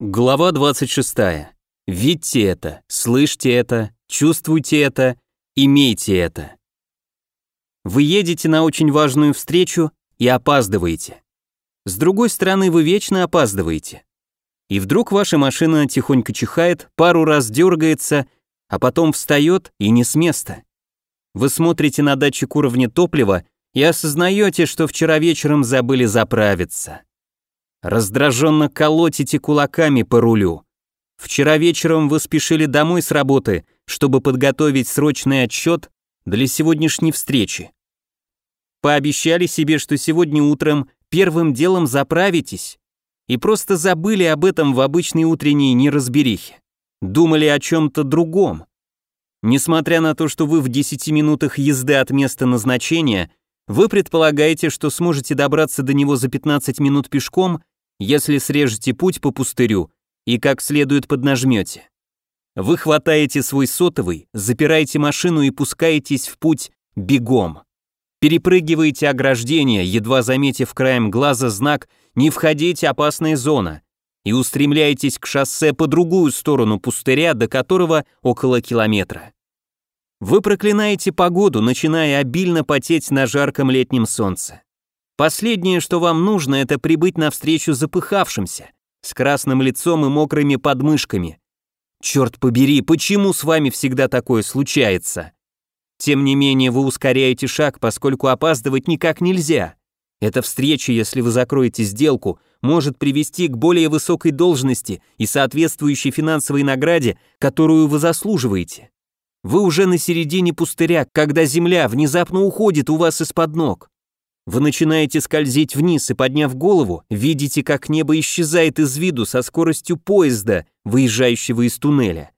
Глава 26. Видьте это, слышьте это, чувствуйте это, имейте это. Вы едете на очень важную встречу и опаздываете. С другой стороны, вы вечно опаздываете. И вдруг ваша машина тихонько чихает, пару раз дергается, а потом встает и не с места. Вы смотрите на датчик уровня топлива и осознаете, что вчера вечером забыли заправиться. Раздраженно колотите кулаками по рулю. Вчера вечером вы спешили домой с работы, чтобы подготовить срочный отчет для сегодняшней встречи. Пообещали себе, что сегодня утром первым делом заправитесь, и просто забыли об этом в обычной утренней неразберихе. Думали о чем-то другом. Несмотря на то, что вы в 10 минутах езды от места назначения, вы предполагаете, что сможете добраться до него за 15 минут пешком если срежете путь по пустырю и как следует поднажмете. Вы хватаете свой сотовый, запираете машину и пускаетесь в путь бегом. Перепрыгиваете ограждение, едва заметив краем глаза знак «Не входите, опасная зона», и устремляетесь к шоссе по другую сторону пустыря, до которого около километра. Вы проклинаете погоду, начиная обильно потеть на жарком летнем солнце. Последнее, что вам нужно, это прибыть навстречу запыхавшимся, с красным лицом и мокрыми подмышками. Черт побери, почему с вами всегда такое случается? Тем не менее, вы ускоряете шаг, поскольку опаздывать никак нельзя. Эта встреча, если вы закроете сделку, может привести к более высокой должности и соответствующей финансовой награде, которую вы заслуживаете. Вы уже на середине пустыря, когда земля внезапно уходит у вас из-под ног. Вы начинаете скользить вниз и, подняв голову, видите, как небо исчезает из виду со скоростью поезда, выезжающего из туннеля.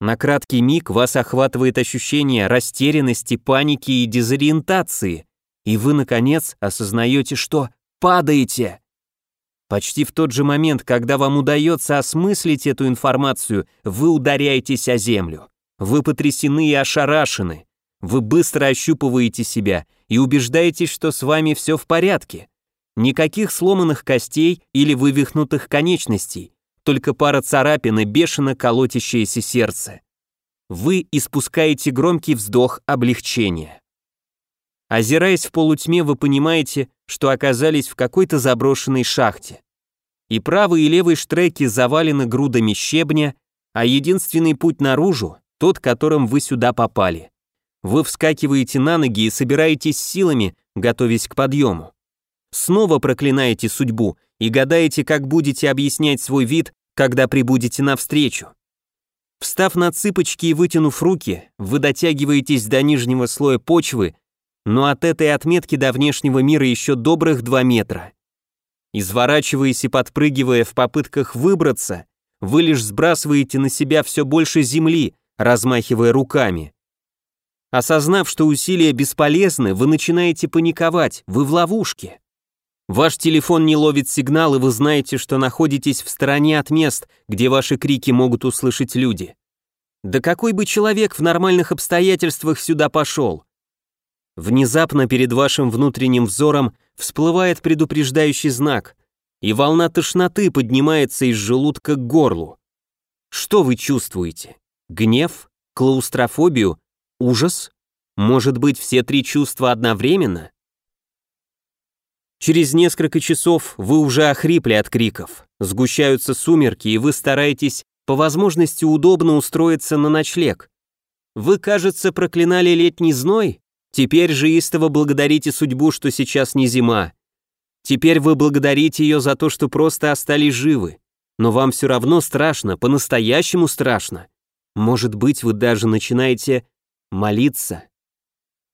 На краткий миг вас охватывает ощущение растерянности, паники и дезориентации, и вы, наконец, осознаете, что падаете. Почти в тот же момент, когда вам удается осмыслить эту информацию, вы ударяетесь о землю. Вы потрясены и ошарашены. Вы быстро ощупываете себя и убеждаетесь, что с вами все в порядке. Никаких сломанных костей или вывихнутых конечностей, только пара царапин и бешено колотящееся сердце. Вы испускаете громкий вздох облегчения. Озираясь в полутьме, вы понимаете, что оказались в какой-то заброшенной шахте. И правый и левый штреки завалены грудами щебня, а единственный путь наружу — тот, которым вы сюда попали. Вы вскакиваете на ноги и собираетесь силами, готовясь к подъему. Снова проклинаете судьбу и гадаете, как будете объяснять свой вид, когда прибудете навстречу. Встав на цыпочки и вытянув руки, вы дотягиваетесь до нижнего слоя почвы, но от этой отметки до внешнего мира еще добрых два метра. Изворачиваясь и подпрыгивая в попытках выбраться, вы лишь сбрасываете на себя все больше земли, размахивая руками. Осознав, что усилия бесполезны, вы начинаете паниковать, вы в ловушке. Ваш телефон не ловит сигнал, и вы знаете, что находитесь в стороне от мест, где ваши крики могут услышать люди. Да какой бы человек в нормальных обстоятельствах сюда пошел? Внезапно перед вашим внутренним взором всплывает предупреждающий знак, и волна тошноты поднимается из желудка к горлу. Что вы чувствуете? Гнев? Клаустрофобию? Ужас? Может быть, все три чувства одновременно? Через несколько часов вы уже охрипли от криков. Сгущаются сумерки, и вы стараетесь по возможности удобно устроиться на ночлег. Вы, кажется, проклинали летний зной, теперь же истово благодарите судьбу, что сейчас не зима. Теперь вы благодарите ее за то, что просто остались живы. Но вам все равно страшно, по-настоящему страшно. Может быть, вы даже начинаете молиться.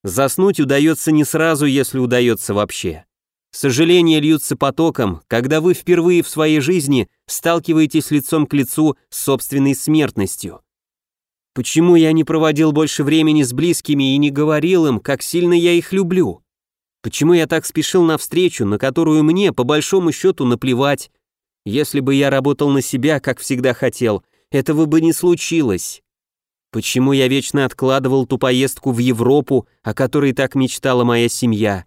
Заснуть удается не сразу, если удается вообще. Сожаления льются потоком, когда вы впервые в своей жизни сталкиваетесь лицом к лицу с собственной смертностью. Почему я не проводил больше времени с близкими и не говорил им, как сильно я их люблю? Почему я так спешил на встречу, на которую мне, по большому счету, наплевать? Если бы я работал на себя, как всегда хотел, этого бы не случилось. Почему я вечно откладывал ту поездку в Европу, о которой так мечтала моя семья?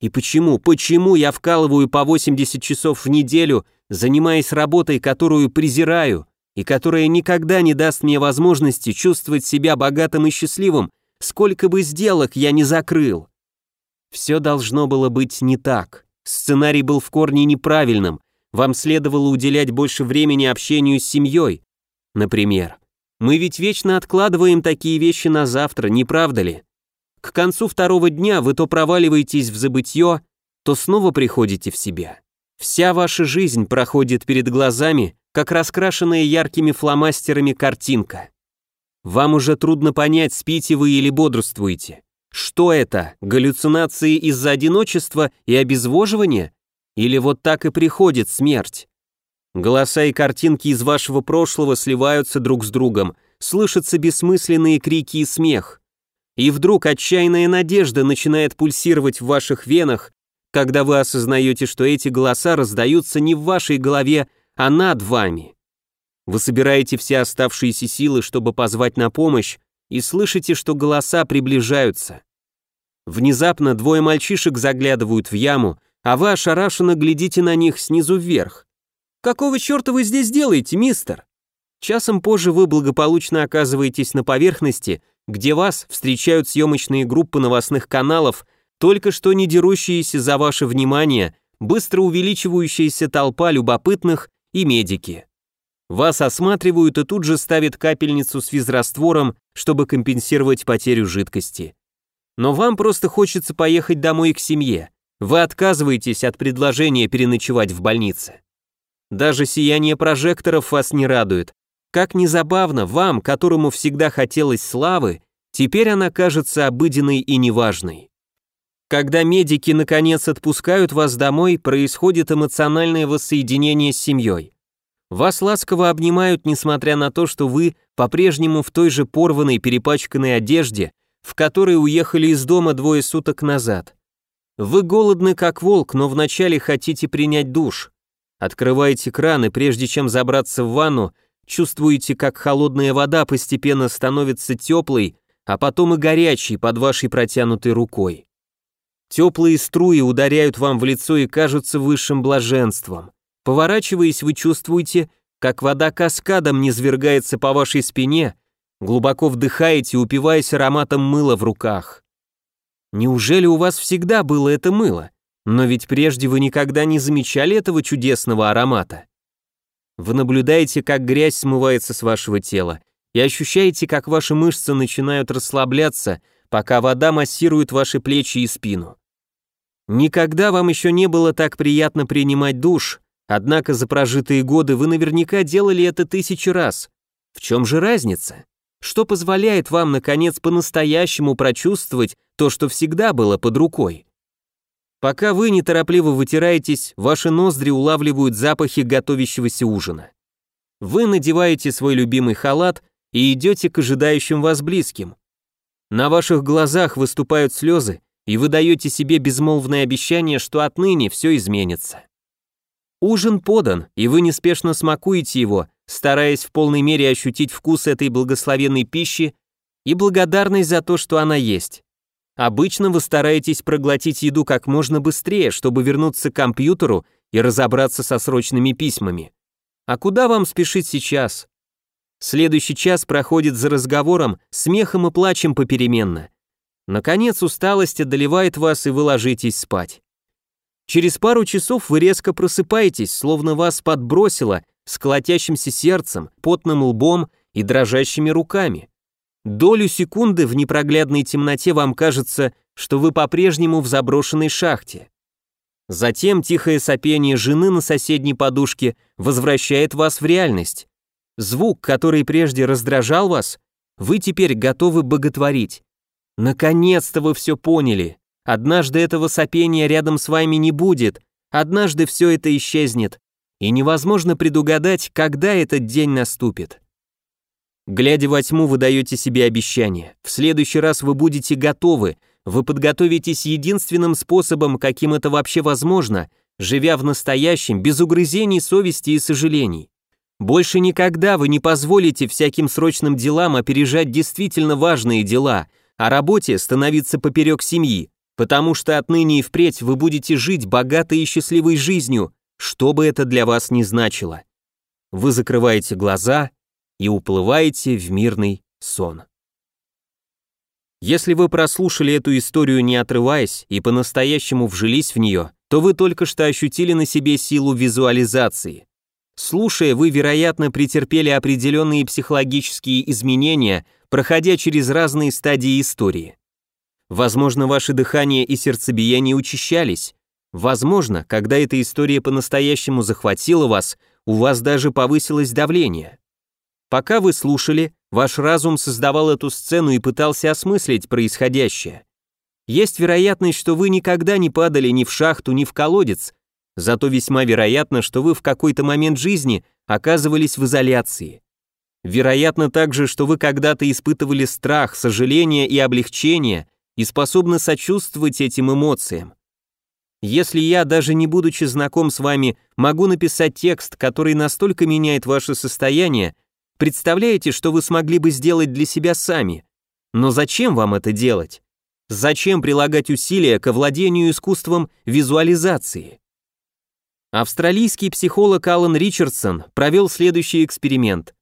И почему, почему я вкалываю по 80 часов в неделю, занимаясь работой, которую презираю, и которая никогда не даст мне возможности чувствовать себя богатым и счастливым, сколько бы сделок я не закрыл. Все должно было быть не так. Сценарий был в корне неправильным. Вам следовало уделять больше времени общению с семьей. Например, мы ведь вечно откладываем такие вещи на завтра, не правда ли? К концу второго дня вы то проваливаетесь в забытье, то снова приходите в себя. Вся ваша жизнь проходит перед глазами, как раскрашенная яркими фломастерами картинка. Вам уже трудно понять, спите вы или бодрствуете. Что это, галлюцинации из-за одиночества и обезвоживания? Или вот так и приходит смерть? Голоса и картинки из вашего прошлого сливаются друг с другом, слышатся бессмысленные крики и смех. И вдруг отчаянная надежда начинает пульсировать в ваших венах, когда вы осознаете, что эти голоса раздаются не в вашей голове, а над вами. Вы собираете все оставшиеся силы, чтобы позвать на помощь, и слышите, что голоса приближаются. Внезапно двое мальчишек заглядывают в яму, а вы ошарашенно глядите на них снизу вверх. «Какого черта вы здесь делаете, мистер?» Часом позже вы благополучно оказываетесь на поверхности, где вас встречают съемочные группы новостных каналов, только что не дерущиеся за ваше внимание, быстро увеличивающаяся толпа любопытных и медики. Вас осматривают и тут же ставят капельницу с физраствором, чтобы компенсировать потерю жидкости. Но вам просто хочется поехать домой к семье. Вы отказываетесь от предложения переночевать в больнице. Даже сияние прожекторов вас не радует. Как незабавно, вам, которому всегда хотелось славы, теперь она кажется обыденной и неважной. Когда медики наконец отпускают вас домой, происходит эмоциональное воссоединение с семьей. Вас ласково обнимают, несмотря на то, что вы по-прежнему в той же порванной, перепачканной одежде, в которой уехали из дома двое суток назад. Вы голодны как волк, но вначале хотите принять душ. Открываете кран, и прежде чем забраться в ванну, чувствуете, как холодная вода постепенно становится теплой, а потом и горячей под вашей протянутой рукой. Теплые струи ударяют вам в лицо и кажутся высшим блаженством. Поворачиваясь, вы чувствуете, как вода каскадом низвергается по вашей спине, глубоко вдыхаете, упиваясь ароматом мыла в руках. Неужели у вас всегда было это мыло? Но ведь прежде вы никогда не замечали этого чудесного аромата. Вы наблюдаете, как грязь смывается с вашего тела, и ощущаете, как ваши мышцы начинают расслабляться, пока вода массирует ваши плечи и спину. Никогда вам еще не было так приятно принимать душ, однако за прожитые годы вы наверняка делали это тысячи раз. В чем же разница? Что позволяет вам, наконец, по-настоящему прочувствовать то, что всегда было под рукой? Пока вы неторопливо вытираетесь, ваши ноздри улавливают запахи готовящегося ужина. Вы надеваете свой любимый халат и идете к ожидающим вас близким. На ваших глазах выступают слезы, и вы даете себе безмолвное обещание, что отныне все изменится. Ужин подан, и вы неспешно смакуете его, стараясь в полной мере ощутить вкус этой благословенной пищи и благодарность за то, что она есть. Обычно вы стараетесь проглотить еду как можно быстрее, чтобы вернуться к компьютеру и разобраться со срочными письмами. А куда вам спешить сейчас? Следующий час проходит за разговором, смехом и плачем попеременно. Наконец усталость одолевает вас, и вы ложитесь спать. Через пару часов вы резко просыпаетесь, словно вас подбросило, с колотящимся сердцем, потным лбом и дрожащими руками. Долю секунды в непроглядной темноте вам кажется, что вы по-прежнему в заброшенной шахте. Затем тихое сопение жены на соседней подушке возвращает вас в реальность. Звук, который прежде раздражал вас, вы теперь готовы боготворить. Наконец-то вы все поняли. Однажды этого сопения рядом с вами не будет, однажды все это исчезнет, и невозможно предугадать, когда этот день наступит. Глядя во тьму, вы даете себе обещание. В следующий раз вы будете готовы, вы подготовитесь единственным способом, каким это вообще возможно, живя в настоящем, без угрызений совести и сожалений. Больше никогда вы не позволите всяким срочным делам опережать действительно важные дела, а работе становиться поперек семьи, потому что отныне и впредь вы будете жить богатой и счастливой жизнью, что бы это для вас ни значило. Вы закрываете глаза и уплываете в мирный сон. Если вы прослушали эту историю не отрываясь и по-настоящему вжились в нее, то вы только что ощутили на себе силу визуализации. Слушая, вы, вероятно, претерпели определенные психологические изменения, проходя через разные стадии истории. Возможно, ваше дыхание и сердцебиение учащались. Возможно, когда эта история по-настоящему захватила вас, у вас даже повысилось давление. Пока вы слушали, ваш разум создавал эту сцену и пытался осмыслить происходящее. Есть вероятность, что вы никогда не падали ни в шахту, ни в колодец, зато весьма вероятно, что вы в какой-то момент жизни оказывались в изоляции. Вероятно также, что вы когда-то испытывали страх, сожаление и облегчение и способны сочувствовать этим эмоциям. Если я, даже не будучи знаком с вами, могу написать текст, который настолько меняет ваше состояние, Представляете, что вы смогли бы сделать для себя сами? Но зачем вам это делать? Зачем прилагать усилия к овладению искусством визуализации? Австралийский психолог Алан Ричардсон провел следующий эксперимент.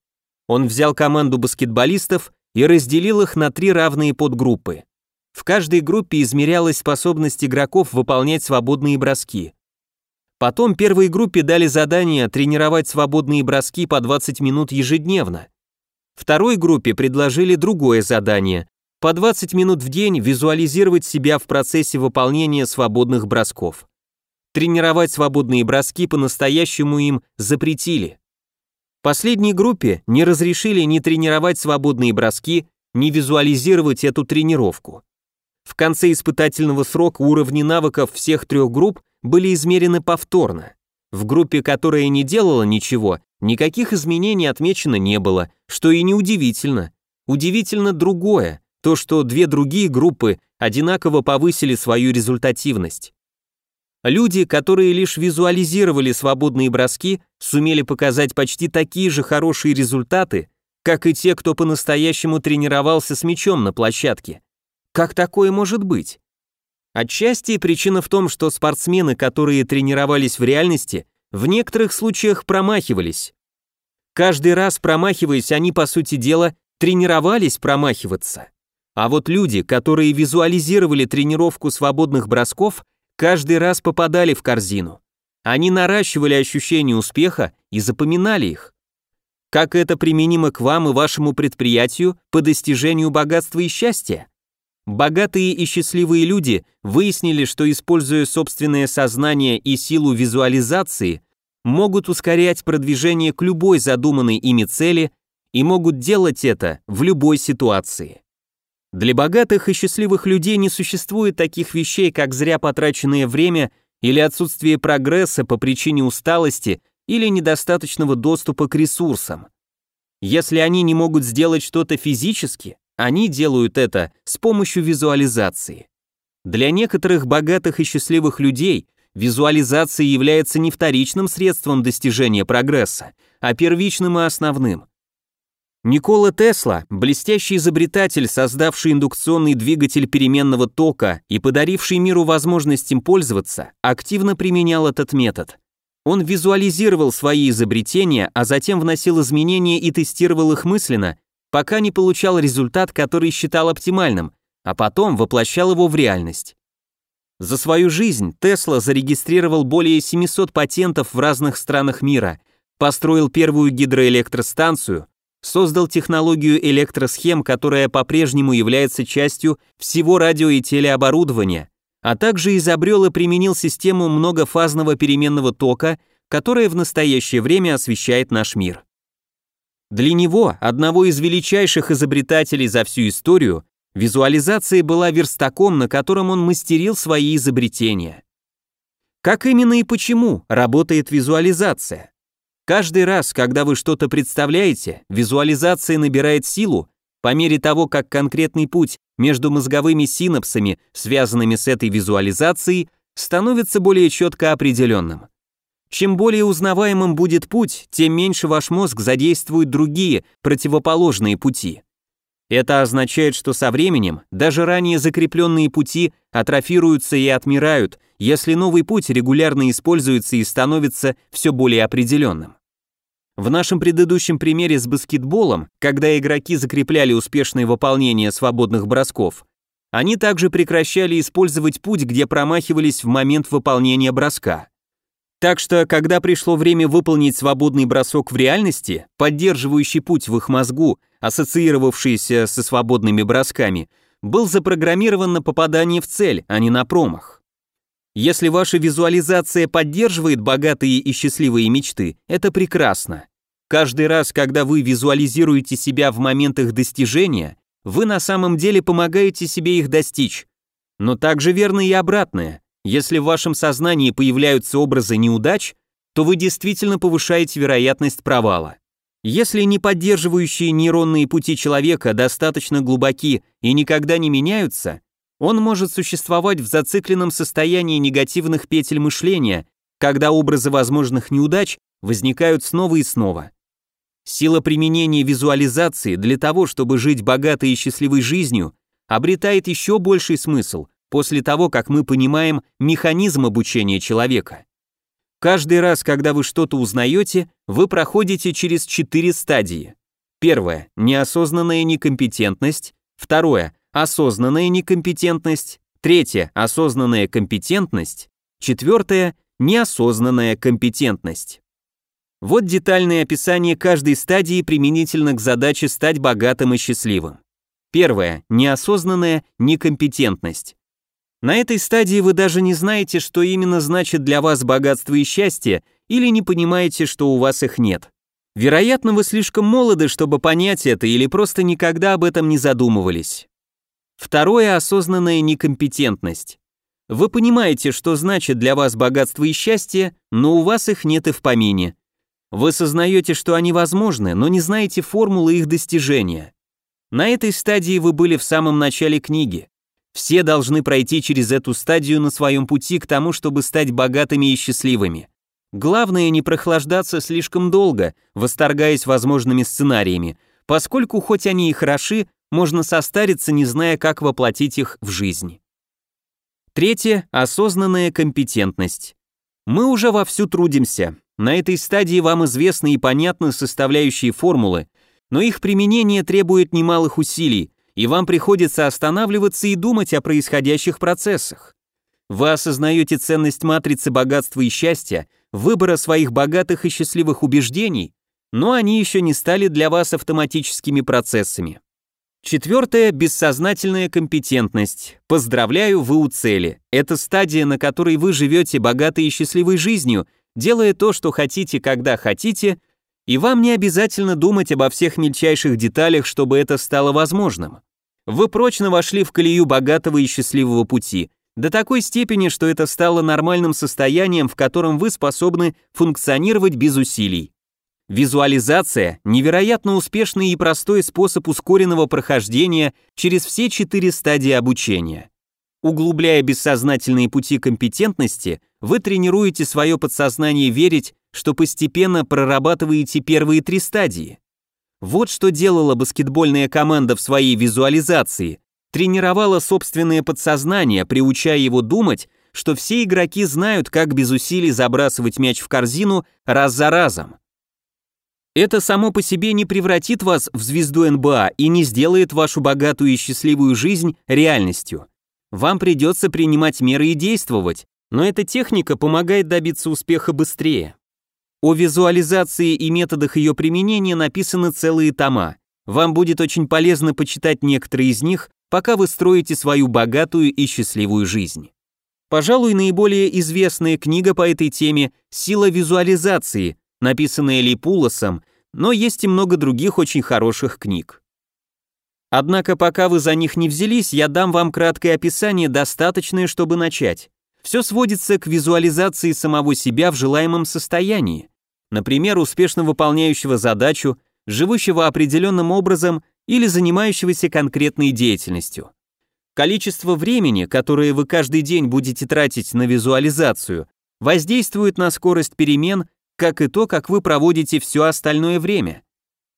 Он взял команду баскетболистов и разделил их на три равные подгруппы. В каждой группе измерялась способность игроков выполнять свободные броски. Потом первой группе дали задание тренировать свободные броски по 20 минут ежедневно. Второй группе предложили другое задание – по 20 минут в день визуализировать себя в процессе выполнения свободных бросков. Тренировать свободные броски по-настоящему им запретили. Последней группе не разрешили ни тренировать свободные броски, ни визуализировать эту тренировку. В конце испытательного срока уровни навыков всех трех групп были измерены повторно. В группе, которая не делала ничего, никаких изменений отмечено не было, что и неудивительно. Удивительно другое, то, что две другие группы одинаково повысили свою результативность. Люди, которые лишь визуализировали свободные броски, сумели показать почти такие же хорошие результаты, как и те, кто по-настоящему тренировался с мячом на площадке. Как такое может быть? Отчасти причина в том, что спортсмены, которые тренировались в реальности, в некоторых случаях промахивались. Каждый раз промахиваясь, они, по сути дела, тренировались промахиваться. А вот люди, которые визуализировали тренировку свободных бросков, каждый раз попадали в корзину. Они наращивали ощущение успеха и запоминали их. Как это применимо к вам и вашему предприятию по достижению богатства и счастья? Богатые и счастливые люди выяснили, что используя собственное сознание и силу визуализации, могут ускорять продвижение к любой задуманной ими цели и могут делать это в любой ситуации. Для богатых и счастливых людей не существует таких вещей, как зря потраченное время или отсутствие прогресса по причине усталости или недостаточного доступа к ресурсам. Если они не могут сделать что-то физически, они делают это с помощью визуализации. Для некоторых богатых и счастливых людей визуализация является не вторичным средством достижения прогресса, а первичным и основным. Никола Тесла, блестящий изобретатель, создавший индукционный двигатель переменного тока и подаривший миру возможность им пользоваться, активно применял этот метод. Он визуализировал свои изобретения, а затем вносил изменения и тестировал их мысленно, пока не получал результат, который считал оптимальным, а потом воплощал его в реальность. За свою жизнь Тесла зарегистрировал более 700 патентов в разных странах мира, построил первую гидроэлектростанцию, создал технологию электросхем, которая по-прежнему является частью всего радио и телеоборудования, а также изобрел и применил систему многофазного переменного тока, которая в настоящее время освещает наш мир. Для него, одного из величайших изобретателей за всю историю, визуализация была верстаком, на котором он мастерил свои изобретения. Как именно и почему работает визуализация? Каждый раз, когда вы что-то представляете, визуализация набирает силу по мере того, как конкретный путь между мозговыми синапсами, связанными с этой визуализацией, становится более четко определенным. Чем более узнаваемым будет путь, тем меньше ваш мозг задействует другие, противоположные пути. Это означает, что со временем даже ранее закрепленные пути атрофируются и отмирают, если новый путь регулярно используется и становится все более определенным. В нашем предыдущем примере с баскетболом, когда игроки закрепляли успешное выполнение свободных бросков, они также прекращали использовать путь, где промахивались в момент выполнения броска. Так что, когда пришло время выполнить свободный бросок в реальности, поддерживающий путь в их мозгу, ассоциировавшийся со свободными бросками, был запрограммирован на попадание в цель, а не на промах. Если ваша визуализация поддерживает богатые и счастливые мечты, это прекрасно. Каждый раз, когда вы визуализируете себя в момент их достижения, вы на самом деле помогаете себе их достичь. Но также верно и обратное. Если в вашем сознании появляются образы неудач, то вы действительно повышаете вероятность провала. Если не поддерживающие нейронные пути человека достаточно глубоки и никогда не меняются, он может существовать в зацикленном состоянии негативных петель мышления, когда образы возможных неудач возникают снова и снова. Сила применения визуализации для того, чтобы жить богатой и счастливой жизнью, обретает еще больший смысл, после того, как мы понимаем механизм обучения человека. Каждый раз, когда вы что-то узнаете, вы проходите через четыре стадии. Первое – неосознанная некомпетентность. Второе – осознанная некомпетентность. Третье – осознанная компетентность. Четвертое – неосознанная компетентность. Вот детальное описание каждой стадии применительно к задаче стать богатым и счастливым. Первое – неосознанная некомпетентность. На этой стадии вы даже не знаете, что именно значит для вас богатство и счастье, или не понимаете, что у вас их нет. Вероятно, вы слишком молоды, чтобы понять это, или просто никогда об этом не задумывались. Второе – осознанная некомпетентность. Вы понимаете, что значит для вас богатство и счастье, но у вас их нет и в помине. Вы сознаете, что они возможны, но не знаете формулы их достижения. На этой стадии вы были в самом начале книги. Все должны пройти через эту стадию на своем пути к тому, чтобы стать богатыми и счастливыми. Главное не прохлаждаться слишком долго, восторгаясь возможными сценариями, поскольку хоть они и хороши, можно состариться, не зная, как воплотить их в жизнь. Третье – осознанная компетентность. Мы уже вовсю трудимся. На этой стадии вам известны и понятны составляющие формулы, но их применение требует немалых усилий, и вам приходится останавливаться и думать о происходящих процессах. Вы осознаете ценность матрицы богатства и счастья, выбора своих богатых и счастливых убеждений, но они еще не стали для вас автоматическими процессами. Четвертое – бессознательная компетентность. Поздравляю, вы у цели. Это стадия, на которой вы живете богатой и счастливой жизнью, делая то, что хотите, когда хотите, и вам не обязательно думать обо всех мельчайших деталях, чтобы это стало возможным. Вы прочно вошли в колею богатого и счастливого пути, до такой степени, что это стало нормальным состоянием, в котором вы способны функционировать без усилий. Визуализация – невероятно успешный и простой способ ускоренного прохождения через все четыре стадии обучения. Углубляя бессознательные пути компетентности, вы тренируете свое подсознание верить, что постепенно прорабатываете первые три стадии. Вот что делала баскетбольная команда в своей визуализации. Тренировала собственное подсознание, приучая его думать, что все игроки знают, как без усилий забрасывать мяч в корзину раз за разом. Это само по себе не превратит вас в звезду НБА и не сделает вашу богатую и счастливую жизнь реальностью. Вам придется принимать меры и действовать, но эта техника помогает добиться успеха быстрее. О визуализации и методах ее применения написаны целые тома. Вам будет очень полезно почитать некоторые из них, пока вы строите свою богатую и счастливую жизнь. Пожалуй, наиболее известная книга по этой теме «Сила визуализации», написанная Липулосом, но есть и много других очень хороших книг. Однако пока вы за них не взялись, я дам вам краткое описание, достаточное, чтобы начать. Все сводится к визуализации самого себя в желаемом состоянии. Например, успешно выполняющего задачу, живущего определенным образом или занимающегося конкретной деятельностью. Количество времени, которое вы каждый день будете тратить на визуализацию, воздействует на скорость перемен, как и то, как вы проводите все остальное время.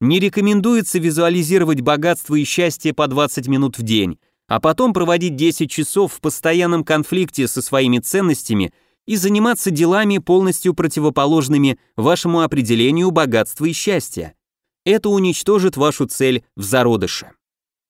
Не рекомендуется визуализировать богатство и счастье по 20 минут в день, а потом проводить 10 часов в постоянном конфликте со своими ценностями и заниматься делами, полностью противоположными вашему определению богатства и счастья. Это уничтожит вашу цель в зародыше.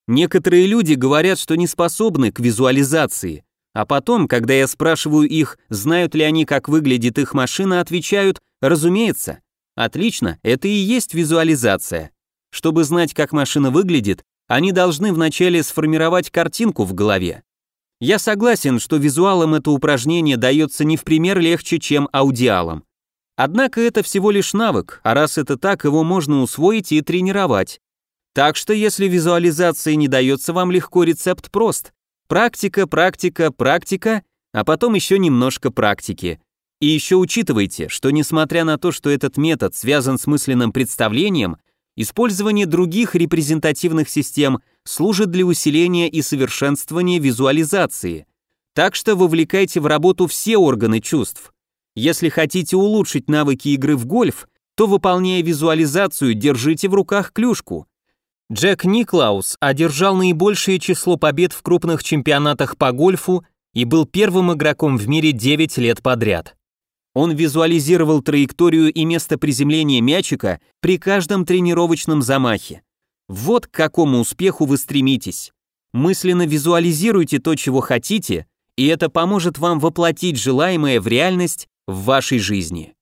Некоторые люди говорят, что не способны к визуализации, а потом, когда я спрашиваю их, знают ли они, как выглядит их машина, отвечают «разумеется». Отлично, это и есть визуализация. Чтобы знать, как машина выглядит, они должны вначале сформировать картинку в голове. Я согласен, что визуалам это упражнение дается не в пример легче, чем аудиалам. Однако это всего лишь навык, а раз это так, его можно усвоить и тренировать. Так что если визуализация не дается вам легко, рецепт прост. Практика, практика, практика, а потом еще немножко практики. И еще учитывайте, что несмотря на то, что этот метод связан с мысленным представлением, использование других репрезентативных систем служит для усиления и совершенствования визуализации. Так что вовлекайте в работу все органы чувств. Если хотите улучшить навыки игры в гольф, то выполняя визуализацию, держите в руках клюшку. Джек Никлаус одержал наибольшее число побед в крупных чемпионатах по гольфу и был первым игроком в мире 9 лет подряд. Он визуализировал траекторию и место приземления мячика при каждом тренировочном замахе. Вот к какому успеху вы стремитесь. Мысленно визуализируйте то, чего хотите, и это поможет вам воплотить желаемое в реальность в вашей жизни.